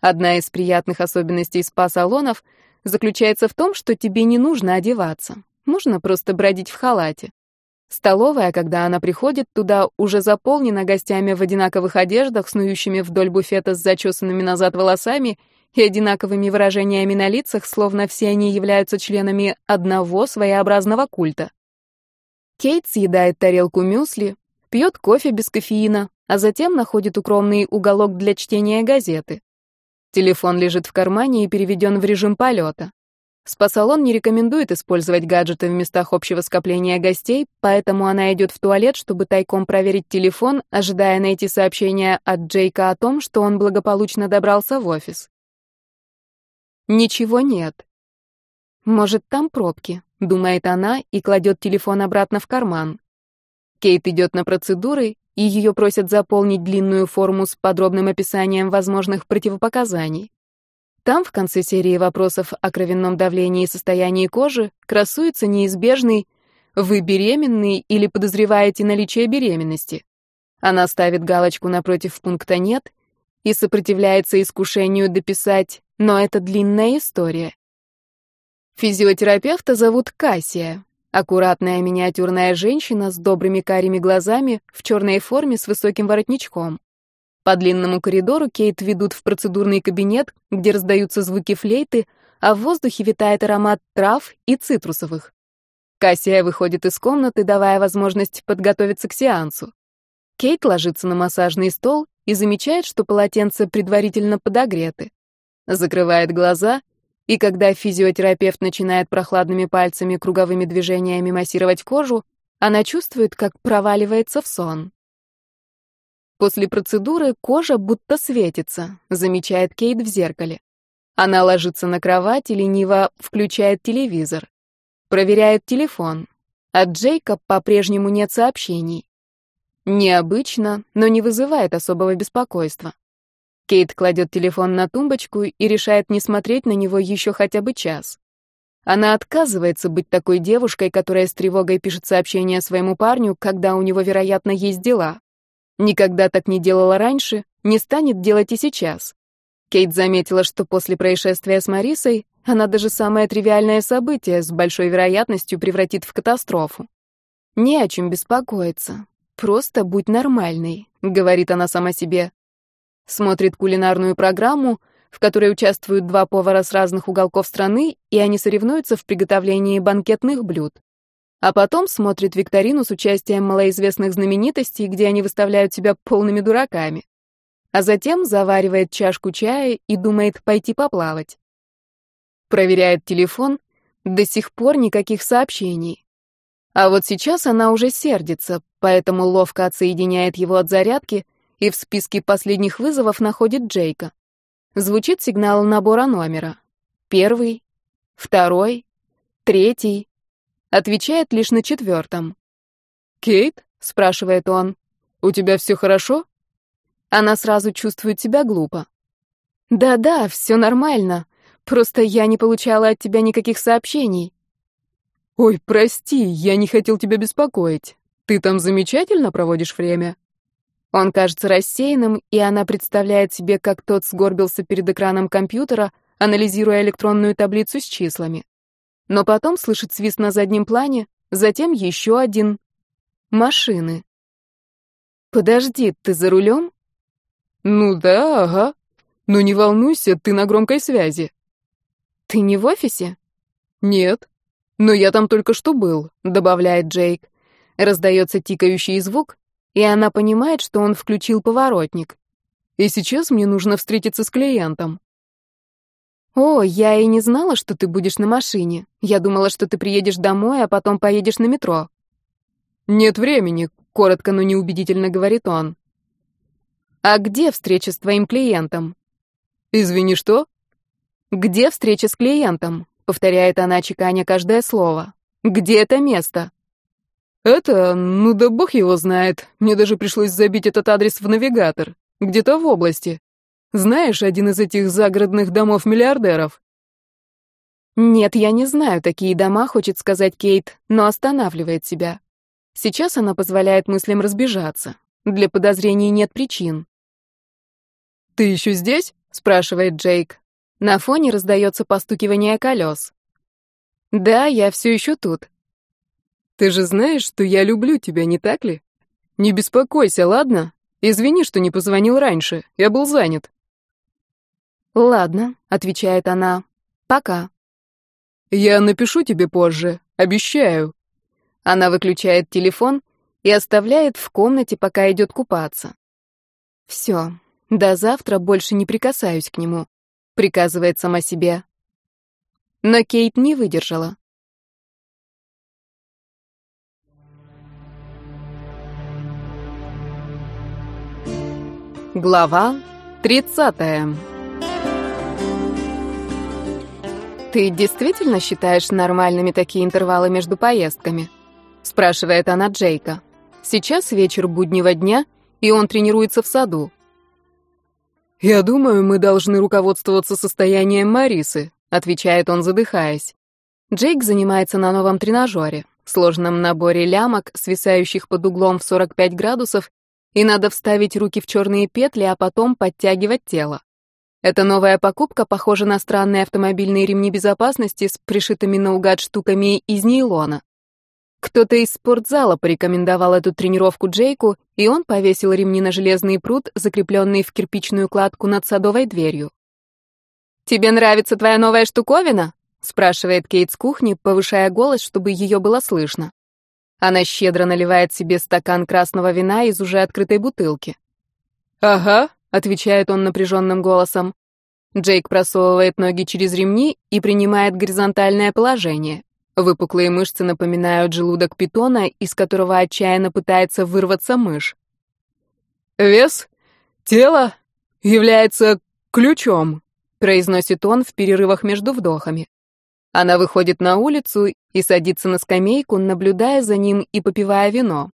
Одна из приятных особенностей спа-салонов заключается в том, что тебе не нужно одеваться. Можно просто бродить в халате. Столовая, когда она приходит туда, уже заполнена гостями в одинаковых одеждах, снующими вдоль буфета с зачесанными назад волосами и одинаковыми выражениями на лицах, словно все они являются членами одного своеобразного культа. Кейт съедает тарелку мюсли, пьет кофе без кофеина, а затем находит укромный уголок для чтения газеты. Телефон лежит в кармане и переведен в режим полета. Спа-салон не рекомендует использовать гаджеты в местах общего скопления гостей, поэтому она идет в туалет, чтобы тайком проверить телефон, ожидая найти сообщение от Джейка о том, что он благополучно добрался в офис. Ничего нет. Может, там пробки, думает она и кладет телефон обратно в карман. Кейт идет на процедуры, и ее просят заполнить длинную форму с подробным описанием возможных противопоказаний. Там, в конце серии вопросов о кровяном давлении и состоянии кожи, красуется неизбежный «Вы беременны или подозреваете наличие беременности?». Она ставит галочку напротив пункта «Нет» и сопротивляется искушению дописать «Но это длинная история». Физиотерапевта зовут Кассия. Аккуратная миниатюрная женщина с добрыми карими глазами в черной форме с высоким воротничком. По длинному коридору Кейт ведут в процедурный кабинет, где раздаются звуки флейты, а в воздухе витает аромат трав и цитрусовых. Кассия выходит из комнаты, давая возможность подготовиться к сеансу. Кейт ложится на массажный стол и замечает, что полотенца предварительно подогреты. Закрывает глаза, и когда физиотерапевт начинает прохладными пальцами круговыми движениями массировать кожу, она чувствует, как проваливается в сон. После процедуры кожа будто светится, замечает Кейт в зеркале. Она ложится на кровать и лениво включает телевизор. Проверяет телефон. От Джейка по-прежнему нет сообщений. Необычно, но не вызывает особого беспокойства. Кейт кладет телефон на тумбочку и решает не смотреть на него еще хотя бы час. Она отказывается быть такой девушкой, которая с тревогой пишет сообщение своему парню, когда у него, вероятно, есть дела. Никогда так не делала раньше, не станет делать и сейчас. Кейт заметила, что после происшествия с Марисой она даже самое тривиальное событие с большой вероятностью превратит в катастрофу. Не о чем беспокоиться. Просто будь нормальной, говорит она сама себе. Смотрит кулинарную программу, в которой участвуют два повара с разных уголков страны, и они соревнуются в приготовлении банкетных блюд а потом смотрит викторину с участием малоизвестных знаменитостей, где они выставляют себя полными дураками. А затем заваривает чашку чая и думает пойти поплавать. Проверяет телефон, до сих пор никаких сообщений. А вот сейчас она уже сердится, поэтому ловко отсоединяет его от зарядки и в списке последних вызовов находит Джейка. Звучит сигнал набора номера. Первый, второй, третий, Отвечает лишь на четвертом. «Кейт?» — спрашивает он. «У тебя все хорошо?» Она сразу чувствует себя глупо. «Да-да, все нормально. Просто я не получала от тебя никаких сообщений». «Ой, прости, я не хотел тебя беспокоить. Ты там замечательно проводишь время?» Он кажется рассеянным, и она представляет себе, как тот сгорбился перед экраном компьютера, анализируя электронную таблицу с числами но потом слышит свист на заднем плане, затем еще один. Машины. «Подожди, ты за рулем?» «Ну да, ага. Но не волнуйся, ты на громкой связи». «Ты не в офисе?» «Нет. Но я там только что был», — добавляет Джейк. Раздается тикающий звук, и она понимает, что он включил поворотник. «И сейчас мне нужно встретиться с клиентом». «О, я и не знала, что ты будешь на машине. Я думала, что ты приедешь домой, а потом поедешь на метро». «Нет времени», — коротко, но неубедительно говорит он. «А где встреча с твоим клиентом?» «Извини, что?» «Где встреча с клиентом?» — повторяет она, чеканя каждое слово. «Где это место?» «Это, ну да бог его знает. Мне даже пришлось забить этот адрес в навигатор. Где-то в области. Знаешь один из этих загородных домов миллиардеров?» «Нет, я не знаю такие дома», — хочет сказать Кейт, но останавливает себя. Сейчас она позволяет мыслям разбежаться. Для подозрений нет причин. «Ты еще здесь?» — спрашивает Джейк. На фоне раздается постукивание колес. «Да, я все еще тут». «Ты же знаешь, что я люблю тебя, не так ли? Не беспокойся, ладно? Извини, что не позвонил раньше, я был занят». «Ладно», — отвечает она. «Пока». «Я напишу тебе позже, обещаю». Она выключает телефон и оставляет в комнате, пока идет купаться. «Все, до завтра больше не прикасаюсь к нему», — приказывает сама себе. Но Кейт не выдержала. Глава тридцатая. «Ты действительно считаешь нормальными такие интервалы между поездками?» — спрашивает она Джейка. «Сейчас вечер буднего дня, и он тренируется в саду». «Я думаю, мы должны руководствоваться состоянием Марисы», — отвечает он, задыхаясь. Джейк занимается на новом тренажере, сложном наборе лямок, свисающих под углом в 45 градусов, и надо вставить руки в черные петли, а потом подтягивать тело. Эта новая покупка похожа на странные автомобильные ремни безопасности с пришитыми наугад штуками из нейлона. Кто-то из спортзала порекомендовал эту тренировку Джейку, и он повесил ремни на железный пруд, закрепленный в кирпичную кладку над садовой дверью. «Тебе нравится твоя новая штуковина?» — спрашивает Кейт с кухни, повышая голос, чтобы ее было слышно. Она щедро наливает себе стакан красного вина из уже открытой бутылки. «Ага», — отвечает он напряженным голосом. Джейк просовывает ноги через ремни и принимает горизонтальное положение. Выпуклые мышцы напоминают желудок питона, из которого отчаянно пытается вырваться мышь. «Вес тела является ключом», — произносит он в перерывах между вдохами. Она выходит на улицу и садится на скамейку, наблюдая за ним и попивая вино.